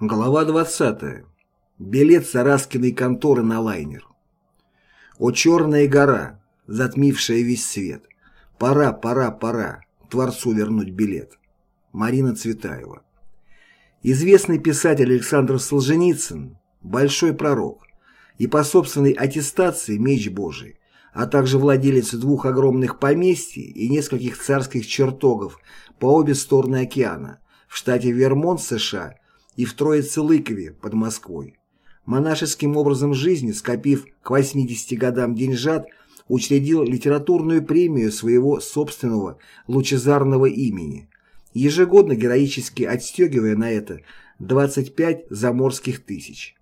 Глава 20. Билет Сараскиной конторы на лайнер. О черная гора, затмившая весь свет. Пора, пора, пора Творцу вернуть билет. Марина Цветаева. Известный писатель Александр Солженицын – большой пророк и по собственной аттестации меч Божий, а также владелец двух огромных поместий и нескольких царских чертогов по обе стороны океана в штате Вермонт, США – и в Троице-Лыкове под Москвой. Монашеским образом жизни, скопив к 80 годам деньжат, учредил литературную премию своего собственного лучезарного имени, ежегодно героически отстегивая на это 25 заморских тысяч.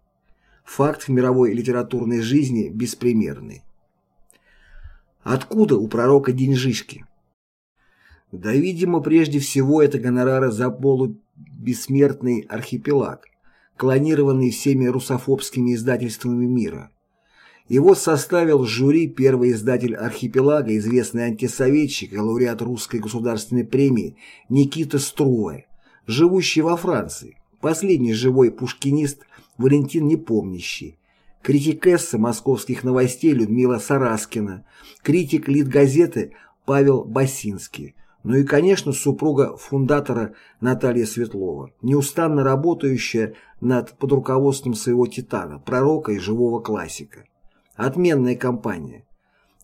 Факт в мировой литературной жизни беспримерный. Откуда у пророка деньжишки? Да, видимо, прежде всего это гонорары за полубессмертный архипелаг, клонированный всеми русофобскими издательствами мира. Его составил жюри первый издатель архипелага, известный антисоветчик и лауреат русской государственной премии Никита Струве, живущий во Франции, последний живой пушкинист Валентин Непомнящий, критикесса московских новостей Людмила Сараскина, критик Литгазеты Павел Басинский, ну и, конечно, супруга фундатора Наталья Светлова, неустанно работающая над под руководством своего титана, пророка и живого классика. Отменная компания.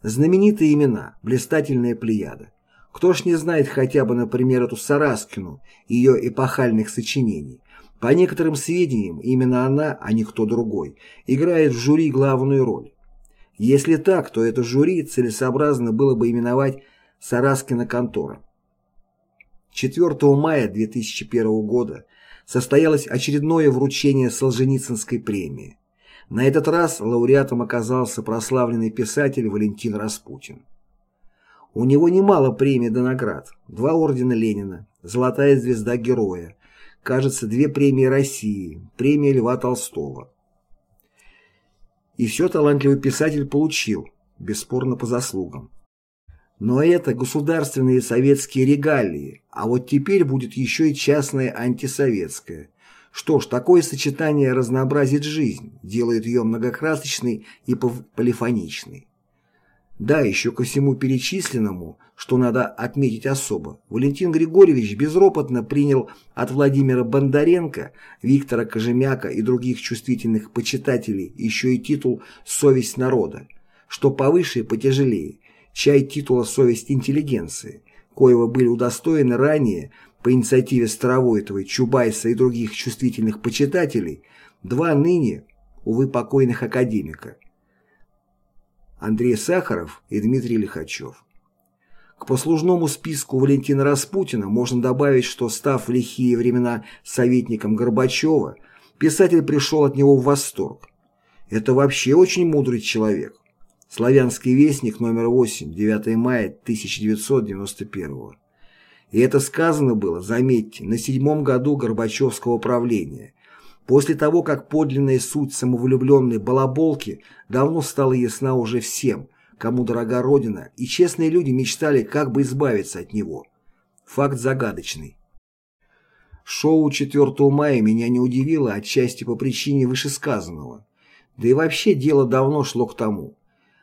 Знаменитые имена, блистательная плеяда. Кто ж не знает хотя бы, например, эту Сараскину и ее эпохальных сочинений. По некоторым сведениям, именно она, а не кто другой, играет в жюри главную роль. Если так, то это жюри целесообразно было бы именовать Сараскина контора. 4 мая 2001 года состоялось очередное вручение Солженицынской премии. На этот раз лауреатом оказался прославленный писатель Валентин Распутин. У него немало премий до наград. Два ордена Ленина, Золотая звезда Героя, кажется, две премии России, премия Льва Толстого. И все талантливый писатель получил, бесспорно по заслугам. Но это государственные советские регалии, а вот теперь будет еще и частное антисоветское. Что ж, такое сочетание разнообразит жизнь, делает ее многокрасочной и полифоничной. Да, еще ко всему перечисленному, что надо отметить особо, Валентин Григорьевич безропотно принял от Владимира Бондаренко, Виктора Кожемяка и других чувствительных почитателей еще и титул «Совесть народа», что повыше и потяжелее, чай титула «Совесть интеллигенции», коего были удостоены ранее по инициативе Старовойтовой, Чубайса и других чувствительных почитателей, два ныне, увы, покойных академика Андрей Сахаров и Дмитрий Лихачев. К послужному списку Валентина Распутина можно добавить, что, став в лихие времена советником Горбачева, писатель пришел от него в восторг. Это вообще очень мудрый человек. Славянский вестник номер 8, 9 мая 1991 И это сказано было, заметьте, на седьмом году Горбачевского правления, после того, как подлинная суть самовлюбленной балаболки давно стала ясна уже всем, кому дорога Родина, и честные люди мечтали, как бы избавиться от него. Факт загадочный. Шоу 4 мая меня не удивило отчасти по причине вышесказанного. Да и вообще дело давно шло к тому.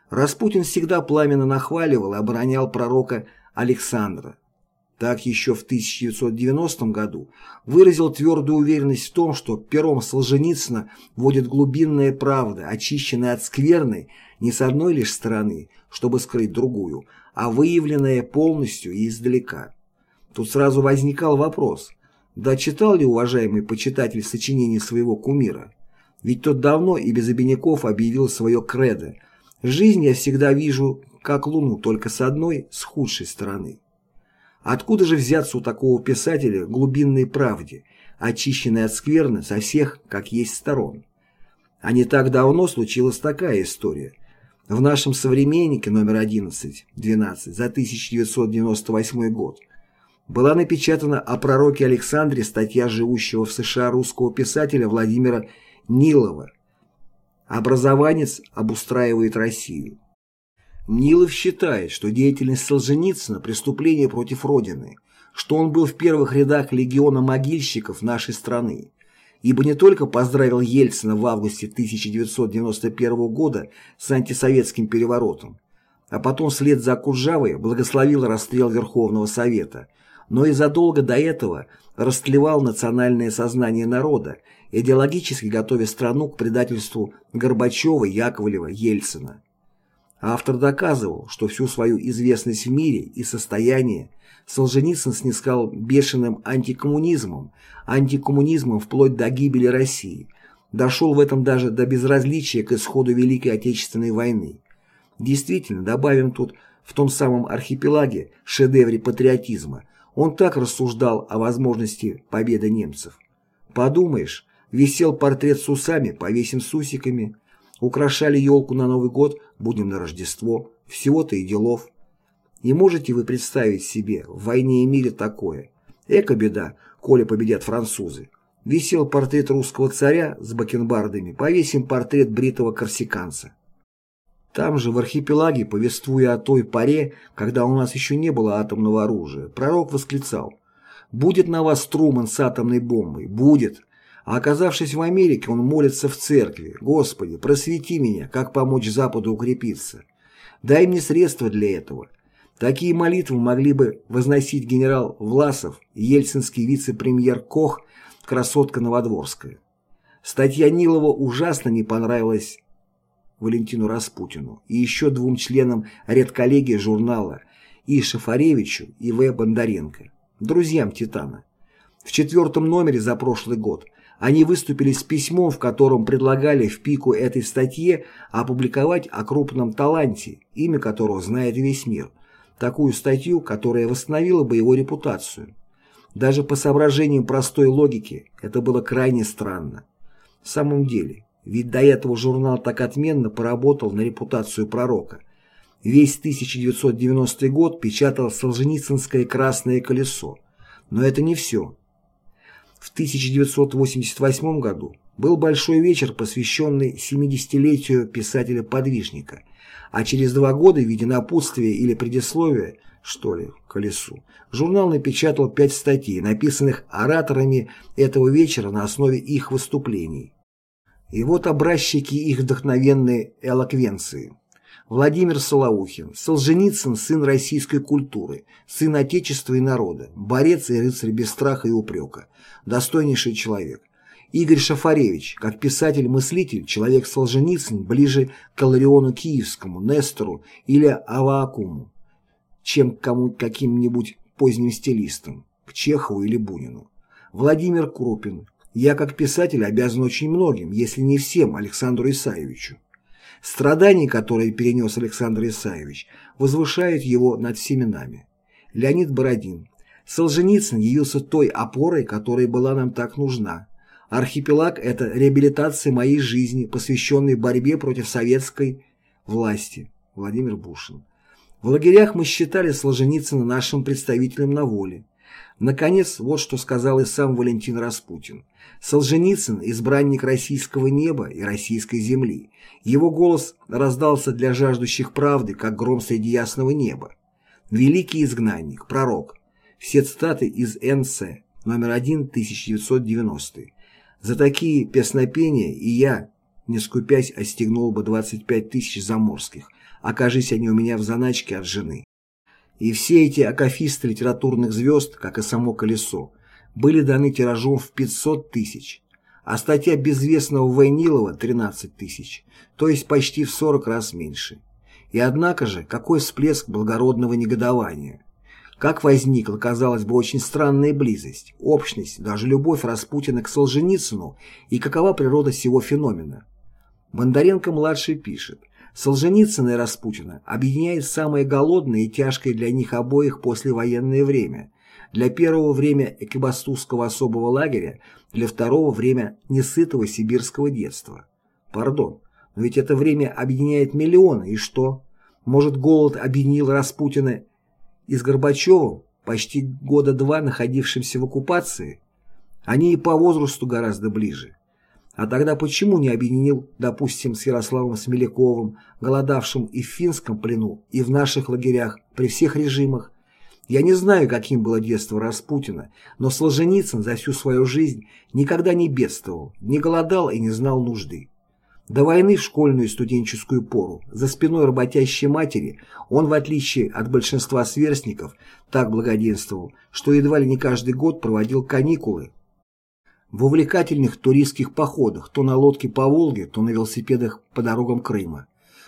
Распутин всегда пламенно нахваливал и оборонял пророка Александра. Так еще в 1990 году выразил твердую уверенность в том, что пером Солженицына вводит глубинная правда, очищенная от скверны не с одной лишь стороны, чтобы скрыть другую, а выявленная полностью и издалека. Тут сразу возникал вопрос, да читал ли уважаемый почитатель сочинений своего кумира? Ведь тот давно и без обиняков объявил свое кредо – Жизнь я всегда вижу как луну, только с одной, с худшей стороны. Откуда же взяться у такого писателя глубинной правде, очищенной от скверны со всех, как есть сторон? А не так давно случилась такая история. В нашем современнике номер 11, 12 за 1998 год была напечатана о пророке Александре статья живущего в США русского писателя Владимира Нилова Образованец обустраивает Россию. Нилов считает, что деятельность Солженицына – преступление против Родины, что он был в первых рядах легиона могильщиков нашей страны. ибо не только поздравил Ельцина в августе 1991 года с антисоветским переворотом, а потом вслед за Куржавой благословил расстрел Верховного Совета, но и задолго до этого растлевал национальное сознание народа, идеологически готовя страну к предательству Горбачева, Яковлева, Ельцина. Автор доказывал, что всю свою известность в мире и состояние Солженицын снискал бешеным антикоммунизмом, антикоммунизмом вплоть до гибели России, дошел в этом даже до безразличия к исходу Великой Отечественной войны. Действительно, добавим тут в том самом архипелаге, шедевре патриотизма, он так рассуждал о возможности победы немцев. Подумаешь, висел портрет с усами, повесим с усиками, украшали елку на Новый год, будем на Рождество, всего-то и делов. И можете вы представить себе в войне и мире такое? Эка беда, коли победят французы. Висел портрет русского царя с бакенбардами, повесим портрет бритого корсиканца. Там же, в архипелаге, повествуя о той поре, когда у нас еще не было атомного оружия, пророк восклицал «Будет на вас Труман с атомной бомбой, будет!» А оказавшись в Америке, он молится в церкви «Господи, просвети меня, как помочь Западу укрепиться. Дай мне средства для этого». Такие молитвы могли бы возносить генерал Власов и ельцинский вице-премьер Кох, красотка Новодворская. Статья Нилова ужасно не понравилась Валентину Распутину и еще двум членам редколлегии журнала И. Шафаревичу и В. Бондаренко, друзьям Титана. В четвертом номере за прошлый год они выступили с письмом, в котором предлагали в пику этой статье опубликовать о крупном таланте, имя которого знает весь мир, такую статью, которая восстановила бы его репутацию. Даже по соображениям простой логики это было крайне странно. В самом деле, ведь до этого журнал так отменно поработал на репутацию пророка. Весь 1990 год печатал Солженицынское «Красное колесо». Но это не все. В 1988 году был большой вечер, посвященный 70-летию писателя-подвижника, а через два года в виде напутствия или предисловия, что ли, колесу, журнал напечатал пять статей, написанных ораторами этого вечера на основе их выступлений. И вот образчики их вдохновенной элоквенции. Владимир Солоухин, Солженицын – сын российской культуры, сын Отечества и народа, борец и рыцарь без страха и упрека, достойнейший человек. Игорь Шафаревич, как писатель-мыслитель, человек Солженицын ближе к Лариону Киевскому, Нестору или Аваакуму, чем к кому каким-нибудь поздним стилистам, к Чехову или Бунину. Владимир Крупин, я как писатель обязан очень многим, если не всем, Александру Исаевичу. Страдания, которые перенес Александр Исаевич, возвышают его над всеми нами. Леонид Бородин. Солженицын явился той опорой, которая была нам так нужна. Архипелаг – это реабилитация моей жизни, посвященной борьбе против советской власти. Владимир Бушин. В лагерях мы считали Солженицына нашим представителем на воле. Наконец, вот что сказал и сам Валентин Распутин. Солженицын – избранник российского неба и российской земли. Его голос раздался для жаждущих правды, как гром среди ясного неба. Великий изгнанник, пророк. Все цитаты из НС, номер 1, 1990. За такие песнопения и я, не скупясь, остегнул бы 25 тысяч заморских, окажись они у меня в заначке от жены. И все эти акафисты литературных звезд, как и само колесо, были даны тиражом в 500 тысяч, а статья безвестного Войнилова 13 тысяч, то есть почти в 40 раз меньше. И однако же, какой всплеск благородного негодования. Как возникла, казалось бы, очень странная близость, общность, даже любовь Распутина к Солженицыну и какова природа всего феномена. Бондаренко-младший пишет, Солженицына и Распутина объединяет самое голодное и тяжкое для них обоих послевоенное время. Для первого время экибастузского особого лагеря, для второго время несытого сибирского детства. Пардон, но ведь это время объединяет миллионы, и что? Может, голод объединил Распутина и с Горбачевым, почти года два находившимся в оккупации? Они и по возрасту гораздо ближе. А тогда почему не объединил, допустим, с Ярославом Смеляковым, голодавшим и в финском плену, и в наших лагерях, при всех режимах, Я не знаю, каким было детство Распутина, но Солженицын за всю свою жизнь никогда не бедствовал, не голодал и не знал нужды. До войны в школьную и студенческую пору за спиной работящей матери он, в отличие от большинства сверстников, так благоденствовал, что едва ли не каждый год проводил каникулы в увлекательных туристских походах то на лодке по Волге, то на велосипедах по дорогам Крыма,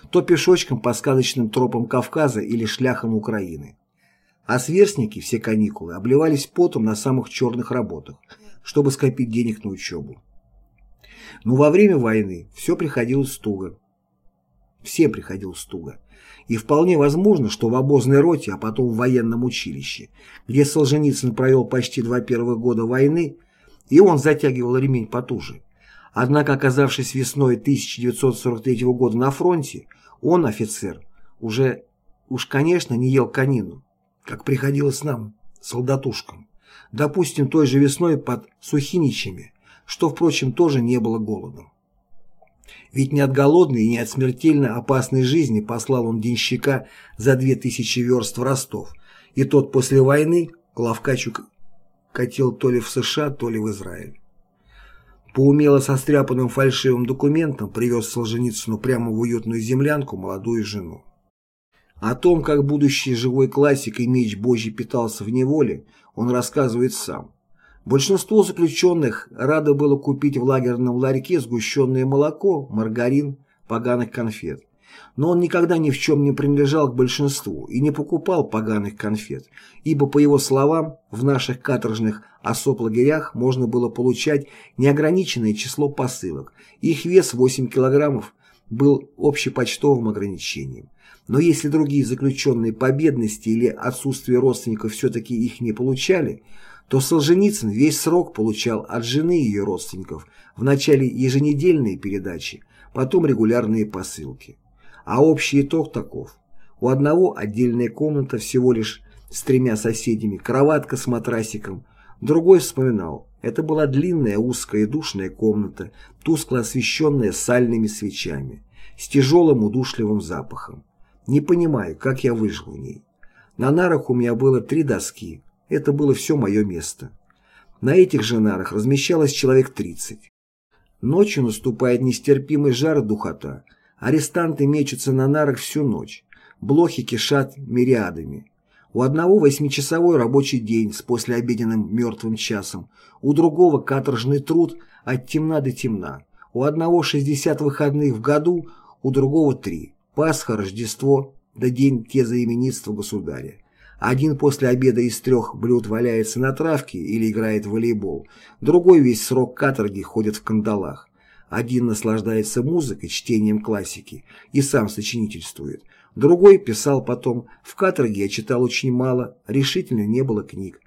то пешочком по сказочным тропам Кавказа или шляхам Украины. А сверстники все каникулы обливались потом на самых черных работах, чтобы скопить денег на учебу. Но во время войны все приходилось туго. Всем приходилось туго. И вполне возможно, что в обозной роте, а потом в военном училище, где Солженицын провел почти два первых года войны, и он затягивал ремень потуже. Однако, оказавшись весной 1943 года на фронте, он, офицер, уже уж, конечно, не ел конину, как приходилось нам, солдатушкам, допустим, той же весной под Сухиничами, что, впрочем, тоже не было голодом. Ведь не от голодной и не от смертельно опасной жизни послал он денщика за две тысячи верст в Ростов, и тот после войны Лавкачу катил то ли в США, то ли в Израиль. По умело состряпанным фальшивым документам привез Солженицыну прямо в уютную землянку молодую жену. О том, как будущий живой классик и меч Божий питался в неволе, он рассказывает сам. Большинство заключенных радо было купить в лагерном ларьке сгущенное молоко, маргарин, поганых конфет. Но он никогда ни в чем не принадлежал к большинству и не покупал поганых конфет, ибо, по его словам, в наших каторжных осоп-лагерях можно было получать неограниченное число посылок, их вес 8 килограммов был общепочтовым ограничением. Но если другие заключенные по бедности или отсутствию родственников все-таки их не получали, то Солженицын весь срок получал от жены ее родственников вначале еженедельные передачи, потом регулярные посылки. А общий итог таков. У одного отдельная комната всего лишь с тремя соседями, кроватка с матрасиком. Другой вспоминал, это была длинная узкая душная комната, тускло освещенная сальными свечами, с тяжелым удушливым запахом. Не понимаю, как я выжил в ней. На нарах у меня было три доски. Это было все мое место. На этих же нарах размещалось человек 30. Ночью наступает нестерпимый жар и духота. Арестанты мечутся на нарах всю ночь. Блохи кишат мириадами. У одного восьмичасовой рабочий день с послеобеденным мертвым часом, у другого каторжный труд от темна до темна, у одного 60 выходных в году, у другого три. Пасха, Рождество, да день тезаименитства государя. Один после обеда из трех блюд валяется на травке или играет в волейбол, другой весь срок каторги ходит в кандалах. Один наслаждается музыкой, чтением классики и сам сочинительствует. Другой писал потом, в каторге я читал очень мало, решительно не было книг.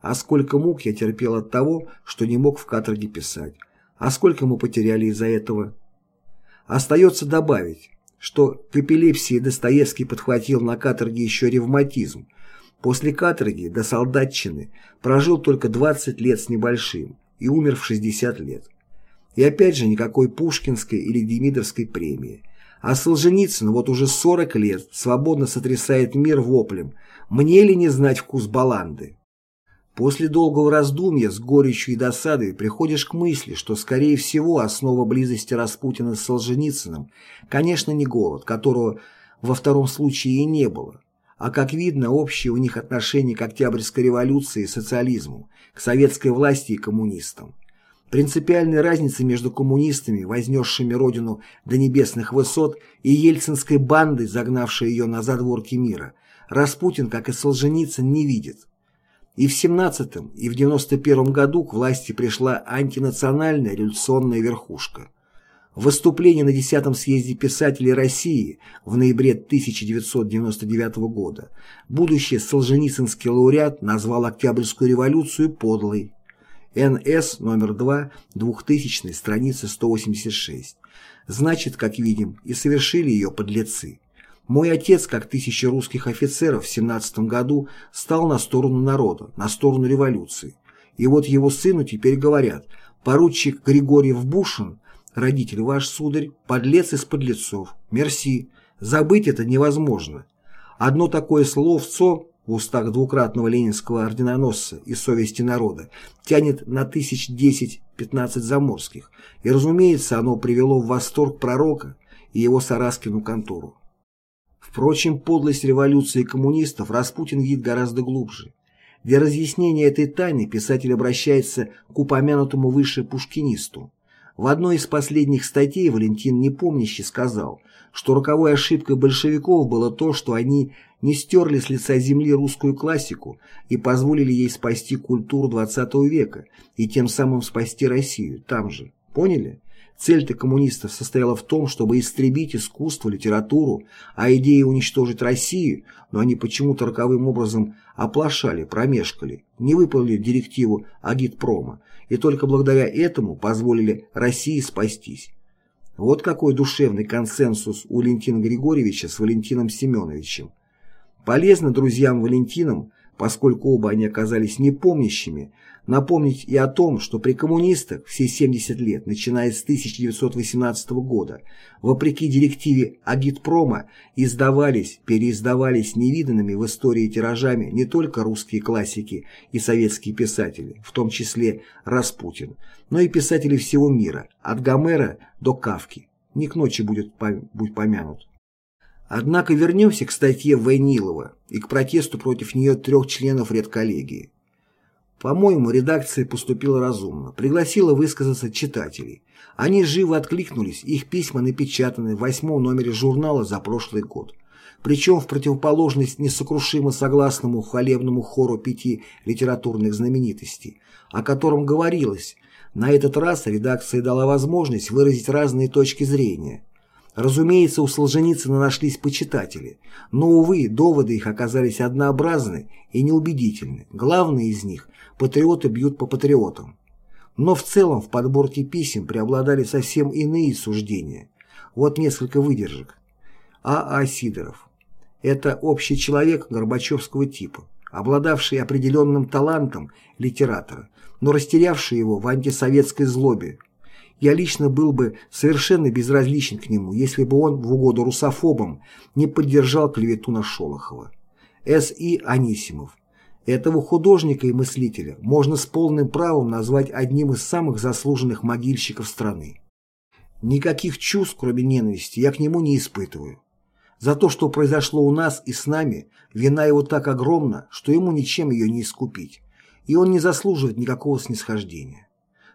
А сколько мук я терпел от того, что не мог в каторге писать. А сколько мы потеряли из-за этого. Остается добавить, что к эпилепсии Достоевский подхватил на каторге еще ревматизм. После каторги до солдатчины прожил только 20 лет с небольшим и умер в 60 лет. И опять же никакой Пушкинской или Демидовской премии. А Солженицын вот уже 40 лет свободно сотрясает мир воплем «Мне ли не знать вкус баланды?» После долгого раздумья с горечью и досадой приходишь к мысли, что, скорее всего, основа близости Распутина с Солженицыным, конечно, не голод, которого во втором случае и не было, а, как видно, общее у них отношение к Октябрьской революции и социализму, к советской власти и коммунистам. Принципиальной разницы между коммунистами, вознесшими родину до небесных высот, и ельцинской бандой, загнавшей ее на задворки мира, Распутин, как и Солженицын, не видит. И в 17-м, и в 91 году к власти пришла антинациональная революционная верхушка. В выступлении на 10-м съезде писателей России в ноябре 1999 года будущий солженицынский лауреат назвал Октябрьскую революцию подлой. НС номер 2, 2000 страница 186. Значит, как видим, и совершили ее подлецы. Мой отец, как тысячи русских офицеров в 17 году, стал на сторону народа, на сторону революции. И вот его сыну теперь говорят, поручик Григорьев Бушин, родитель ваш, сударь, подлец из подлецов, мерси, забыть это невозможно. Одно такое словцо в устах двукратного ленинского орденоносца и совести народа тянет на тысяч десять-пятнадцать заморских, и, разумеется, оно привело в восторг пророка и его Сараскину контору. Впрочем, подлость революции коммунистов Распутин видит гораздо глубже. Для разъяснения этой тайны писатель обращается к упомянутому выше пушкинисту. В одной из последних статей Валентин Непомнящий сказал, что роковой ошибкой большевиков было то, что они не стерли с лица земли русскую классику и позволили ей спасти культуру XX века и тем самым спасти Россию там же. Поняли? Цель-то коммунистов состояла в том, чтобы истребить искусство, литературу, а идея уничтожить Россию, но они почему-то роковым образом оплошали, промешкали, не выполнили директиву агитпрома, и только благодаря этому позволили России спастись. Вот какой душевный консенсус у Валентина Григорьевича с Валентином Семеновичем. Полезно друзьям Валентинам, поскольку оба они оказались непомнящими, напомнить и о том, что при коммунистах все 70 лет, начиная с 1918 года, вопреки директиве Агитпрома, издавались, переиздавались невиданными в истории тиражами не только русские классики и советские писатели, в том числе Распутин, но и писатели всего мира, от Гомера до Кавки. Не к ночи будет будь помянут. Однако вернемся к статье Войнилова и к протесту против нее трех членов редколлегии. По-моему, редакция поступила разумно, пригласила высказаться читателей. Они живо откликнулись, их письма напечатаны в восьмом номере журнала за прошлый год. Причем в противоположность несокрушимо согласному хвалебному хору пяти литературных знаменитостей, о котором говорилось, на этот раз редакция дала возможность выразить разные точки зрения. Разумеется, у Солженицына нашлись почитатели, но, увы, доводы их оказались однообразны и неубедительны. Главный из них патриоты бьют по патриотам. Но в целом в подборке писем преобладали совсем иные суждения. Вот несколько выдержек. А. А. Сидоров. Это общий человек Горбачевского типа, обладавший определенным талантом литератора, но растерявший его в антисоветской злобе. Я лично был бы совершенно безразличен к нему, если бы он в угоду русофобам не поддержал клевету на Шолохова. С. И. Анисимов. Этого художника и мыслителя можно с полным правом назвать одним из самых заслуженных могильщиков страны. Никаких чувств, кроме ненависти, я к нему не испытываю. За то, что произошло у нас и с нами, вина его так огромна, что ему ничем ее не искупить, и он не заслуживает никакого снисхождения.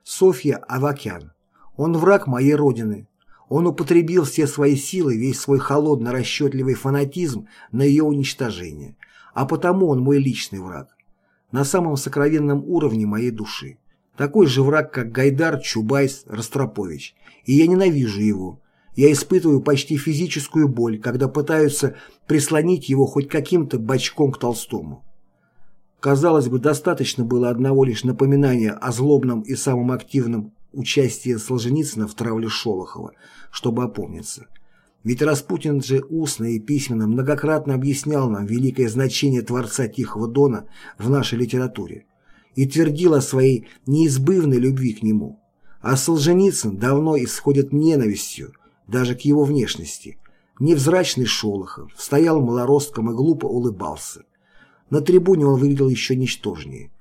Софья Авакян. Он враг моей родины. Он употребил все свои силы, весь свой холодно-расчетливый фанатизм на ее уничтожение – а потому он мой личный враг. На самом сокровенном уровне моей души. Такой же враг, как Гайдар, Чубайс, Ростропович. И я ненавижу его. Я испытываю почти физическую боль, когда пытаются прислонить его хоть каким-то бочком к Толстому. Казалось бы, достаточно было одного лишь напоминания о злобном и самом активном участии Солженицына в травле Шолохова, чтобы опомниться. Ведь Распутин же устно и письменно многократно объяснял нам великое значение Творца Тихого Дона в нашей литературе и твердил о своей неизбывной любви к нему. А Солженицын давно исходит ненавистью даже к его внешности. Невзрачный Шолохов стоял малоростком и глупо улыбался. На трибуне он выглядел еще ничтожнее.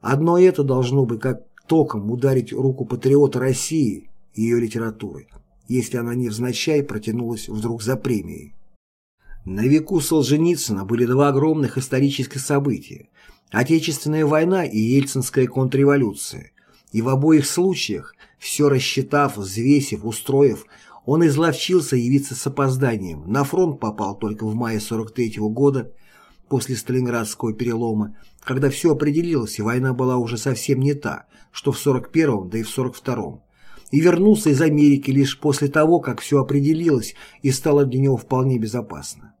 Одно это должно бы как током ударить руку патриота России и ее литературы – если она невзначай протянулась вдруг за премией. На веку Солженицына были два огромных исторических события – Отечественная война и Ельцинская контрреволюция. И в обоих случаях, все рассчитав, взвесив, устроив, он изловчился явиться с опозданием. На фронт попал только в мае 43 -го года, после Сталинградского перелома, когда все определилось и война была уже совсем не та, что в 41-м, да и в 42-м и вернулся из Америки лишь после того, как все определилось и стало для него вполне безопасно.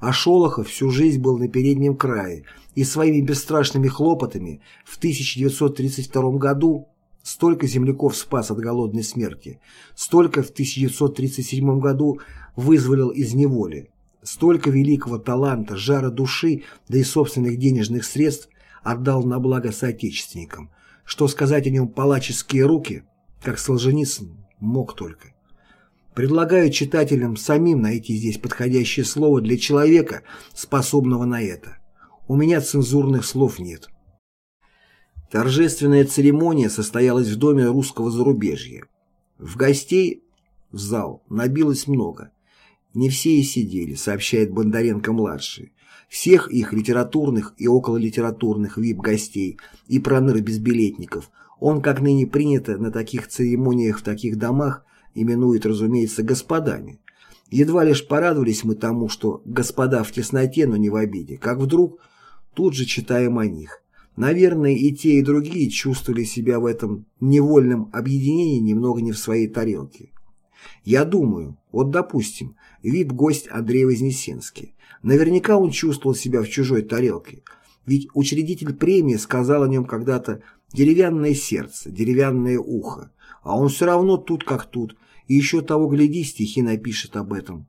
А Шолохов всю жизнь был на переднем крае и своими бесстрашными хлопотами в 1932 году столько земляков спас от голодной смерти, столько в 1937 году вызволил из неволи, столько великого таланта, жара души, да и собственных денежных средств отдал на благо соотечественникам, что сказать о нем палаческие руки – как Солженицын мог только. Предлагаю читателям самим найти здесь подходящее слово для человека, способного на это. У меня цензурных слов нет. Торжественная церемония состоялась в доме русского зарубежья. В гостей в зал набилось много. Не все и сидели, сообщает Бондаренко-младший. Всех их литературных и окололитературных вип-гостей и проныр-безбилетников он, как ныне принято на таких церемониях в таких домах, именует, разумеется, господами. Едва лишь порадовались мы тому, что господа в тесноте, но не в обиде, как вдруг тут же читаем о них. Наверное, и те, и другие чувствовали себя в этом невольном объединении немного не в своей тарелке. Я думаю, вот допустим, вип-гость Андрей Вознесенский. Наверняка он чувствовал себя в чужой тарелке, ведь учредитель премии сказал о нем когда-то «деревянное сердце, деревянное ухо», а он все равно тут как тут, и еще того гляди, стихи напишет об этом.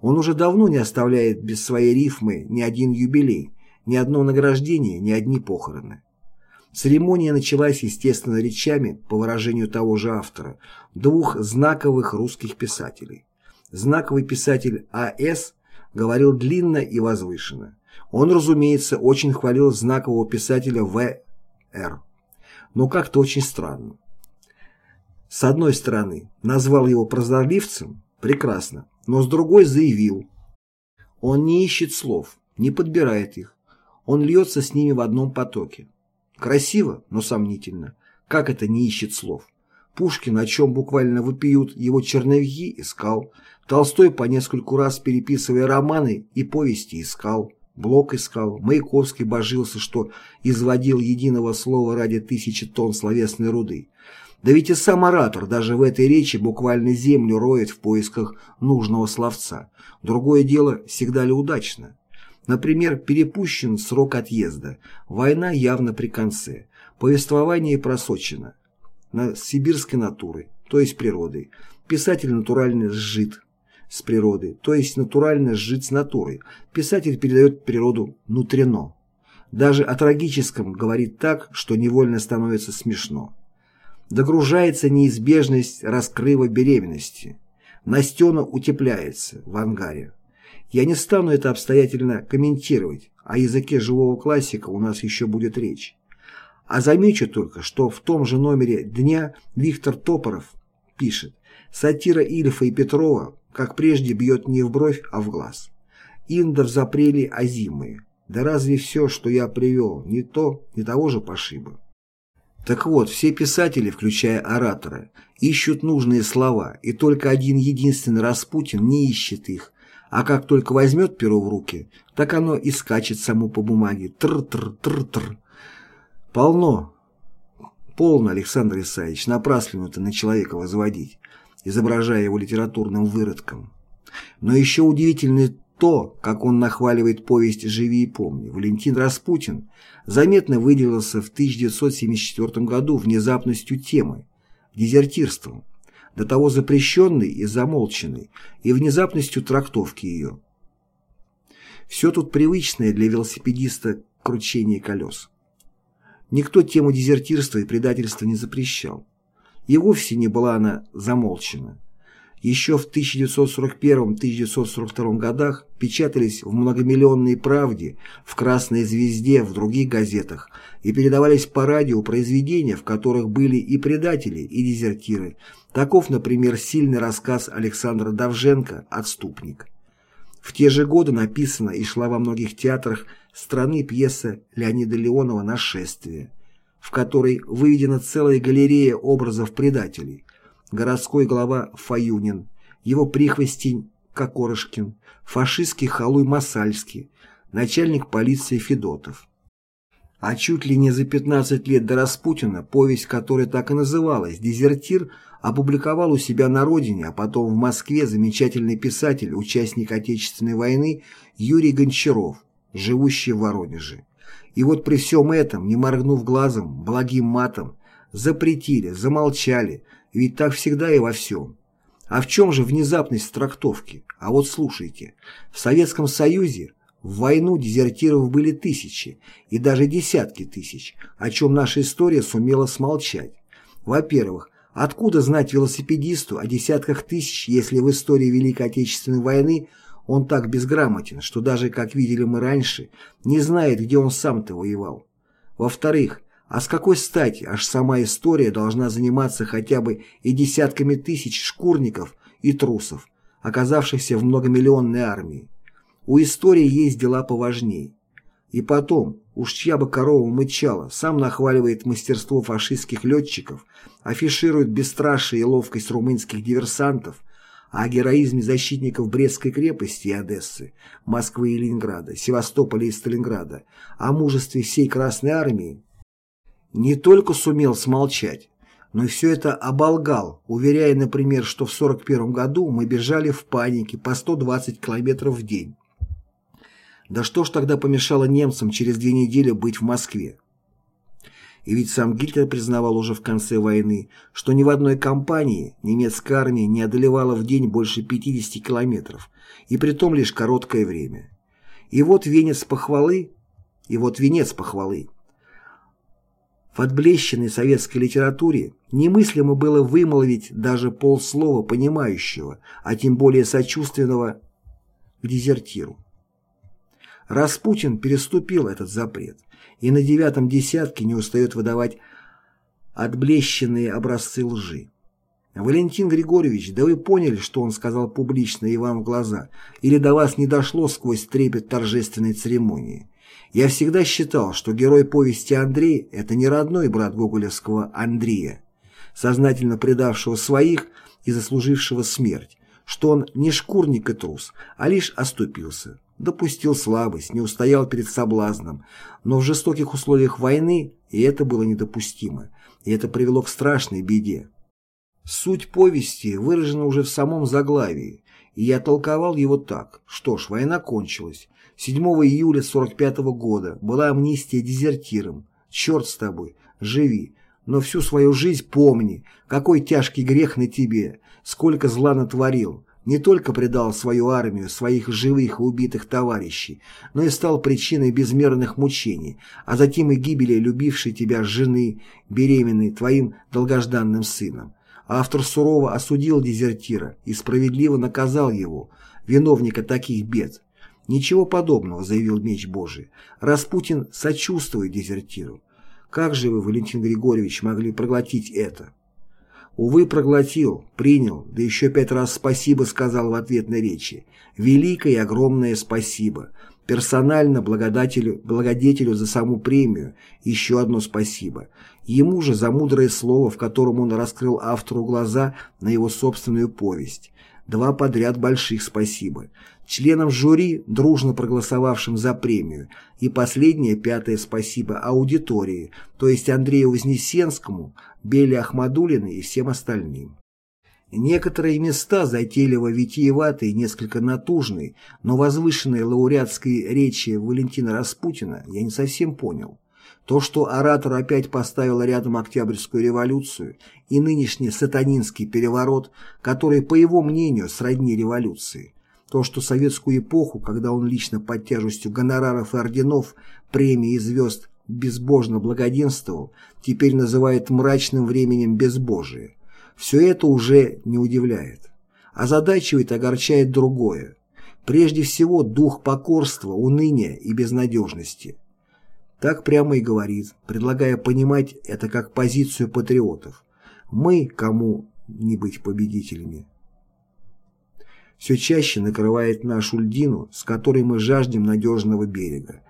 Он уже давно не оставляет без своей рифмы ни один юбилей, ни одно награждение, ни одни похороны. Церемония началась, естественно, речами, по выражению того же автора, двух знаковых русских писателей. Знаковый писатель А.С. говорил длинно и возвышенно. Он, разумеется, очень хвалил знакового писателя В.Р. Но как-то очень странно. С одной стороны, назвал его прозорливцем, прекрасно, но с другой заявил. Он не ищет слов, не подбирает их, он льется с ними в одном потоке. Красиво, но сомнительно. Как это не ищет слов? Пушкин, о чем буквально выпьют его черновики, искал. Толстой по нескольку раз переписывая романы и повести искал. Блок искал. Маяковский божился, что изводил единого слова ради тысячи тонн словесной руды. Да ведь и сам оратор даже в этой речи буквально землю роет в поисках нужного словца. Другое дело, всегда ли удачно. Например, перепущен срок отъезда, война явно при конце, повествование просочено. На сибирской натуры, то есть природой. Писатель натурально сжит с природы, то есть натурально сжит с натурой. Писатель передает природу внутренно. Даже о трагическом говорит так, что невольно становится смешно. Догружается неизбежность раскрыва беременности. Настена утепляется в ангаре. Я не стану это обстоятельно комментировать, о языке живого классика у нас еще будет речь. А замечу только, что в том же номере «Дня» Виктор Топоров пишет «Сатира Ильфа и Петрова, как прежде, бьет не в бровь, а в глаз. Индов запрели озимые. Да разве все, что я привел, не то, не того же пошиба?» Так вот, все писатели, включая оратора, ищут нужные слова, и только один единственный Распутин не ищет их, а как только возьмет перо в руки, так оно и скачет само по бумаге. Тр-тр-тр-тр. Полно. Полно, Александр Исаевич, напраслину-то на человека возводить, изображая его литературным выродком. Но еще удивительно то, как он нахваливает повесть «Живи и помни». Валентин Распутин заметно выделился в 1974 году внезапностью темы – дезертирством, до того запрещенной и замолченной, и внезапностью трактовки ее. Все тут привычное для велосипедиста кручение колес. Никто тему дезертирства и предательства не запрещал. И вовсе не была она замолчена. Еще в 1941-1942 годах печатались в многомиллионной «Правде», в «Красной звезде», в других газетах и передавались по радио произведения, в которых были и предатели, и дезертиры. Таков, например, сильный рассказ Александра Давженко «Отступник». В те же годы написана и шла во многих театрах страны пьеса Леонида Леонова «Нашествие», в которой выведена целая галерея образов предателей – городской глава Фаюнин, его прихвостень Кокорышкин, фашистский халуй Масальский, начальник полиции Федотов. А чуть ли не за 15 лет до Распутина повесть, которая так и называлась «Дезертир», опубликовал у себя на родине, а потом в Москве замечательный писатель, участник Отечественной войны Юрий Гончаров, живущий в Воронеже. И вот при всем этом, не моргнув глазом, благим матом, запретили, замолчали, ведь так всегда и во всем. А в чем же внезапность трактовки? А вот слушайте. В Советском Союзе в войну дезертиров были тысячи и даже десятки тысяч, о чем наша история сумела смолчать. Во-первых, откуда знать велосипедисту о десятках тысяч, если в истории Великой Отечественной войны Он так безграмотен, что даже, как видели мы раньше, не знает, где он сам-то воевал. Во-вторых, а с какой стати аж сама история должна заниматься хотя бы и десятками тысяч шкурников и трусов, оказавшихся в многомиллионной армии? У истории есть дела поважней. И потом, уж чья бы корова мычала, сам нахваливает мастерство фашистских летчиков, афиширует бесстрашие и ловкость румынских диверсантов, а о героизме защитников Брестской крепости и Одессы, Москвы и Ленинграда, Севастополя и Сталинграда, о мужестве всей Красной Армии, не только сумел смолчать, но и все это оболгал, уверяя, например, что в 1941 году мы бежали в панике по 120 километров в день. Да что ж тогда помешало немцам через две недели быть в Москве? И ведь сам Гитлер признавал уже в конце войны, что ни в одной кампании немецкая армия не одолевала в день больше 50 километров, и при том лишь короткое время. И вот венец похвалы, и вот венец похвалы. В отблещенной советской литературе немыслимо было вымолвить даже полслова понимающего, а тем более сочувственного к дезертиру. Распутин переступил этот запрет и на девятом десятке не устает выдавать отблещенные образцы лжи. Валентин Григорьевич, да вы поняли, что он сказал публично и вам в глаза, или до вас не дошло сквозь трепет торжественной церемонии? Я всегда считал, что герой повести Андрей – это не родной брат гоголевского Андрея, сознательно предавшего своих и заслужившего смерть, что он не шкурник и трус, а лишь оступился, допустил слабость, не устоял перед соблазном, но в жестоких условиях войны и это было недопустимо, и это привело к страшной беде. Суть повести выражена уже в самом заглавии, и я толковал его так. Что ж, война кончилась. 7 июля 45 -го года была амнистия дезертирам. Черт с тобой, живи. Но всю свою жизнь помни, какой тяжкий грех на тебе, сколько зла натворил. Не только предал свою армию, своих живых и убитых товарищей, но и стал причиной безмерных мучений, а затем и гибели любившей тебя жены, беременной твоим долгожданным сыном. Автор сурово осудил дезертира и справедливо наказал его, виновника таких бед. Ничего подобного, заявил меч Божий. Распутин сочувствует дезертиру. Как же вы, Валентин Григорьевич, могли проглотить это? Увы, проглотил, принял, да еще пять раз спасибо сказал в ответной речи. Великое и огромное спасибо. Персонально благодателю, благодетелю за саму премию еще одно спасибо. Ему же за мудрое слово, в котором он раскрыл автору глаза на его собственную повесть. Два подряд больших спасибо. Членам жюри, дружно проголосовавшим за премию. И последнее, пятое спасибо аудитории, то есть Андрею Вознесенскому, Беле Ахмадулиной и всем остальным. Некоторые места затейливо витиеватые, несколько натужные, но возвышенные лауреатской речи Валентина Распутина я не совсем понял. То, что оратор опять поставил рядом Октябрьскую революцию и нынешний сатанинский переворот, который, по его мнению, сродни революции. То, что советскую эпоху, когда он лично под тяжестью гонораров и орденов, премий и звезд безбожно благоденствовал, теперь называет мрачным временем безбожия все это уже не удивляет. Озадачивает и огорчает другое. Прежде всего дух покорства, уныния и безнадежности. Так прямо и говорит, предлагая понимать это как позицию патриотов. Мы кому не быть победителями. Все чаще накрывает нашу льдину, с которой мы жаждем надежного берега.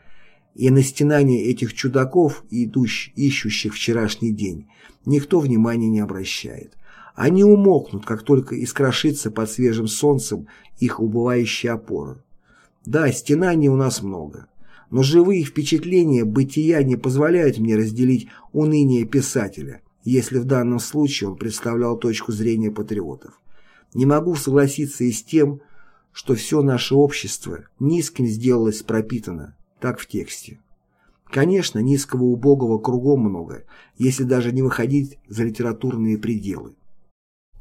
И на стенание этих чудаков, идущих, ищущих вчерашний день, никто внимания не обращает. Они умолкнут, как только искрошится под свежим солнцем их убывающая опора. Да, стенаний у нас много, но живые впечатления бытия не позволяют мне разделить уныние писателя, если в данном случае он представлял точку зрения патриотов. Не могу согласиться и с тем, что все наше общество низким сделалось пропитано, так в тексте. Конечно, низкого убогого кругом много, если даже не выходить за литературные пределы.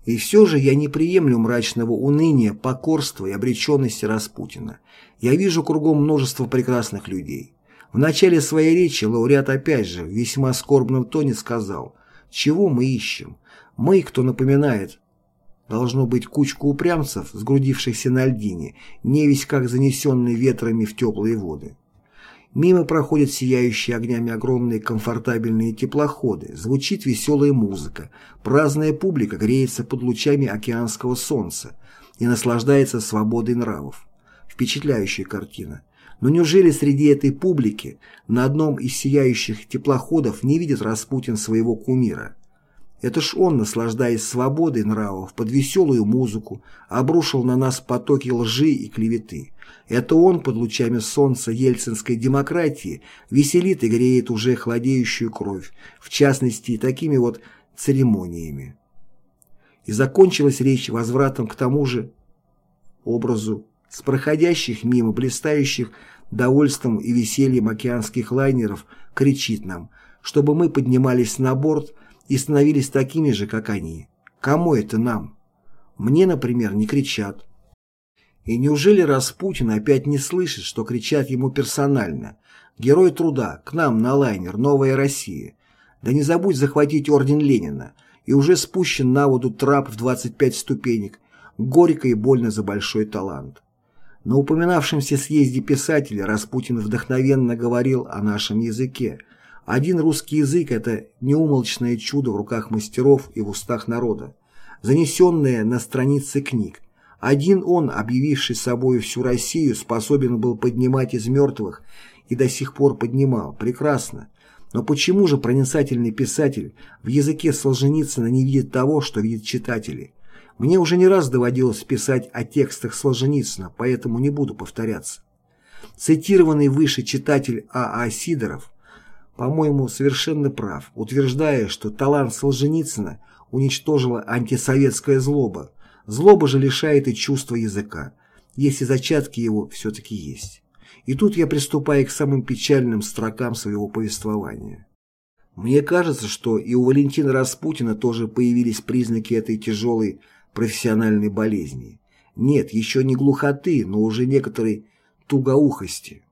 И все же я не приемлю мрачного уныния, покорства и обреченности Распутина. Я вижу кругом множество прекрасных людей. В начале своей речи лауреат опять же в весьма скорбном тоне сказал «Чего мы ищем? Мы, кто напоминает Должно быть кучка упрямцев, сгрудившихся на льдине, не весь как занесенные ветрами в теплые воды. Мимо проходят сияющие огнями огромные комфортабельные теплоходы, звучит веселая музыка, праздная публика греется под лучами океанского солнца и наслаждается свободой нравов. Впечатляющая картина. Но неужели среди этой публики на одном из сияющих теплоходов не видит Распутин своего кумира? Это ж он, наслаждаясь свободой нравов под веселую музыку, обрушил на нас потоки лжи и клеветы. Это он под лучами солнца ельцинской демократии веселит и греет уже хладеющую кровь, в частности, такими вот церемониями. И закончилась речь возвратом к тому же образу с проходящих мимо блистающих довольством и весельем океанских лайнеров кричит нам, чтобы мы поднимались на борт и становились такими же, как они. Кому это нам? Мне, например, не кричат. И неужели Распутин опять не слышит, что кричат ему персонально? Герой труда, к нам на лайнер «Новая Россия». Да не забудь захватить орден Ленина. И уже спущен на воду трап в 25 ступенек. Горько и больно за большой талант. На упоминавшемся съезде писателей Распутин вдохновенно говорил о нашем языке. Один русский язык – это неумолчное чудо в руках мастеров и в устах народа, занесенное на страницы книг, один он, объявивший собой всю Россию, способен был поднимать из мертвых и до сих пор поднимал. Прекрасно. Но почему же проницательный писатель в языке Солженицына не видит того, что видят читатели? Мне уже не раз доводилось писать о текстах Солженицына, поэтому не буду повторяться. Цитированный выше читатель А.А. А Сидоров, по-моему, совершенно прав, утверждая, что талант Солженицына уничтожила антисоветская злоба, Злоба же лишает и чувства языка, если зачатки его все-таки есть. И тут я приступаю к самым печальным строкам своего повествования. Мне кажется, что и у Валентина Распутина тоже появились признаки этой тяжелой профессиональной болезни. Нет, еще не глухоты, но уже некоторой тугоухости.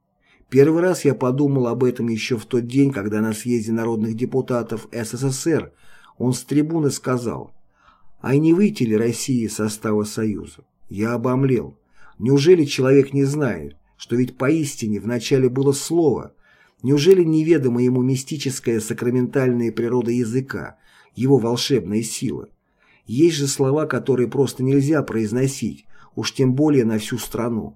Первый раз я подумал об этом еще в тот день, когда на съезде народных депутатов СССР он с трибуны сказал а не выйти ли России из состава Союза? Я обомлел. Неужели человек не знает, что ведь поистине вначале было слово? Неужели неведома ему мистическая сакраментальная природа языка, его волшебная сила? Есть же слова, которые просто нельзя произносить, уж тем более на всю страну.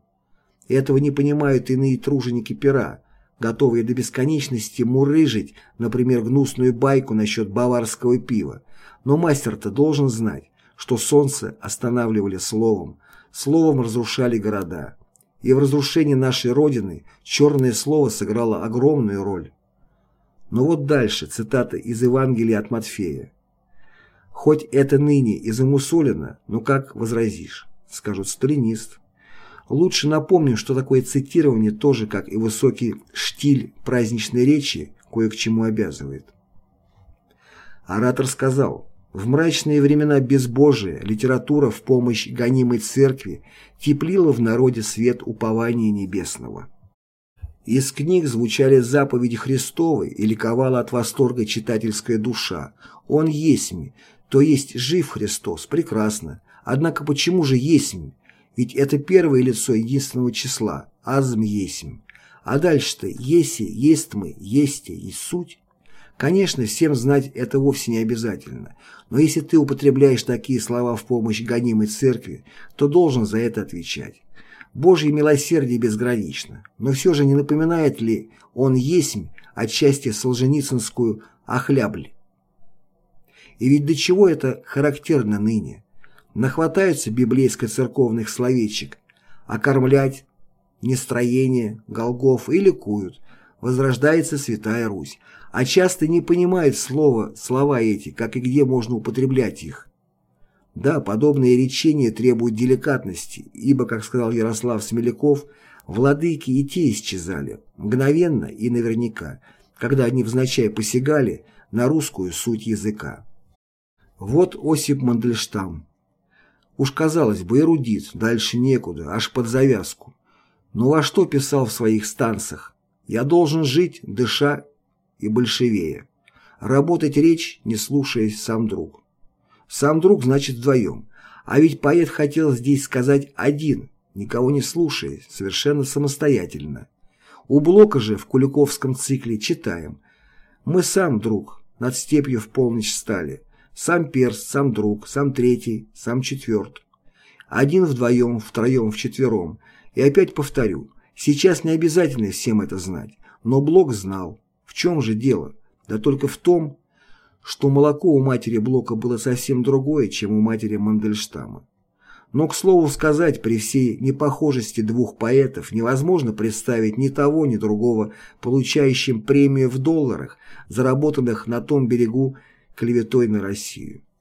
Этого не понимают иные труженики пера, готовые до бесконечности мурыжить, например, гнусную байку насчет баварского пива, но мастер-то должен знать, что солнце останавливали словом, словом разрушали города. И в разрушении нашей Родины черное слово сыграло огромную роль. Но вот дальше цитата из Евангелия от Матфея. «Хоть это ныне и замусолено, но как возразишь?» — скажут сталинист. Лучше напомним, что такое цитирование тоже, как и высокий штиль праздничной речи, кое к чему обязывает. Оратор сказал, в мрачные времена безбожия литература в помощь гонимой церкви теплила в народе свет упования небесного. Из книг звучали заповеди Христовы и ликовала от восторга читательская душа. Он есмь, то есть жив Христос, прекрасно. Однако почему же есмь? Ведь это первое лицо единственного числа, азм есмь. А дальше-то еси, есть мы, есть и суть. Конечно, всем знать это вовсе не обязательно, но если ты употребляешь такие слова в помощь гонимой церкви, то должен за это отвечать. Божье милосердие безгранично, но все же не напоминает ли он есмь отчасти солженицынскую охлябль? И ведь до чего это характерно ныне? Нахватаются библейско-церковных словечек, окормлять, нестроение, голгов и ликуют, возрождается Святая Русь, а часто не понимают слова, слова эти, как и где можно употреблять их. Да, подобные речения требуют деликатности, ибо, как сказал Ярослав Смеляков, владыки и те исчезали, мгновенно и наверняка, когда они взначай посягали на русскую суть языка. Вот Осип Мандельштам. Уж казалось бы, эрудит, дальше некуда, аж под завязку. Но во что писал в своих станцах? Я должен жить, дыша и большевее. Работать речь, не слушаясь сам друг. Сам друг значит вдвоем. А ведь поэт хотел здесь сказать один, никого не слушая, совершенно самостоятельно. У Блока же в Куликовском цикле читаем «Мы сам, друг, над степью в полночь стали, сам перст, сам друг, сам третий, сам четверт. Один вдвоем, втроем, вчетвером. И опять повторю, сейчас не обязательно всем это знать, но Блок знал. В чем же дело? Да только в том, что молоко у матери Блока было совсем другое, чем у матери Мандельштама. Но, к слову сказать, при всей непохожести двух поэтов невозможно представить ни того, ни другого получающим премию в долларах, заработанных на том берегу клеветой на Россию.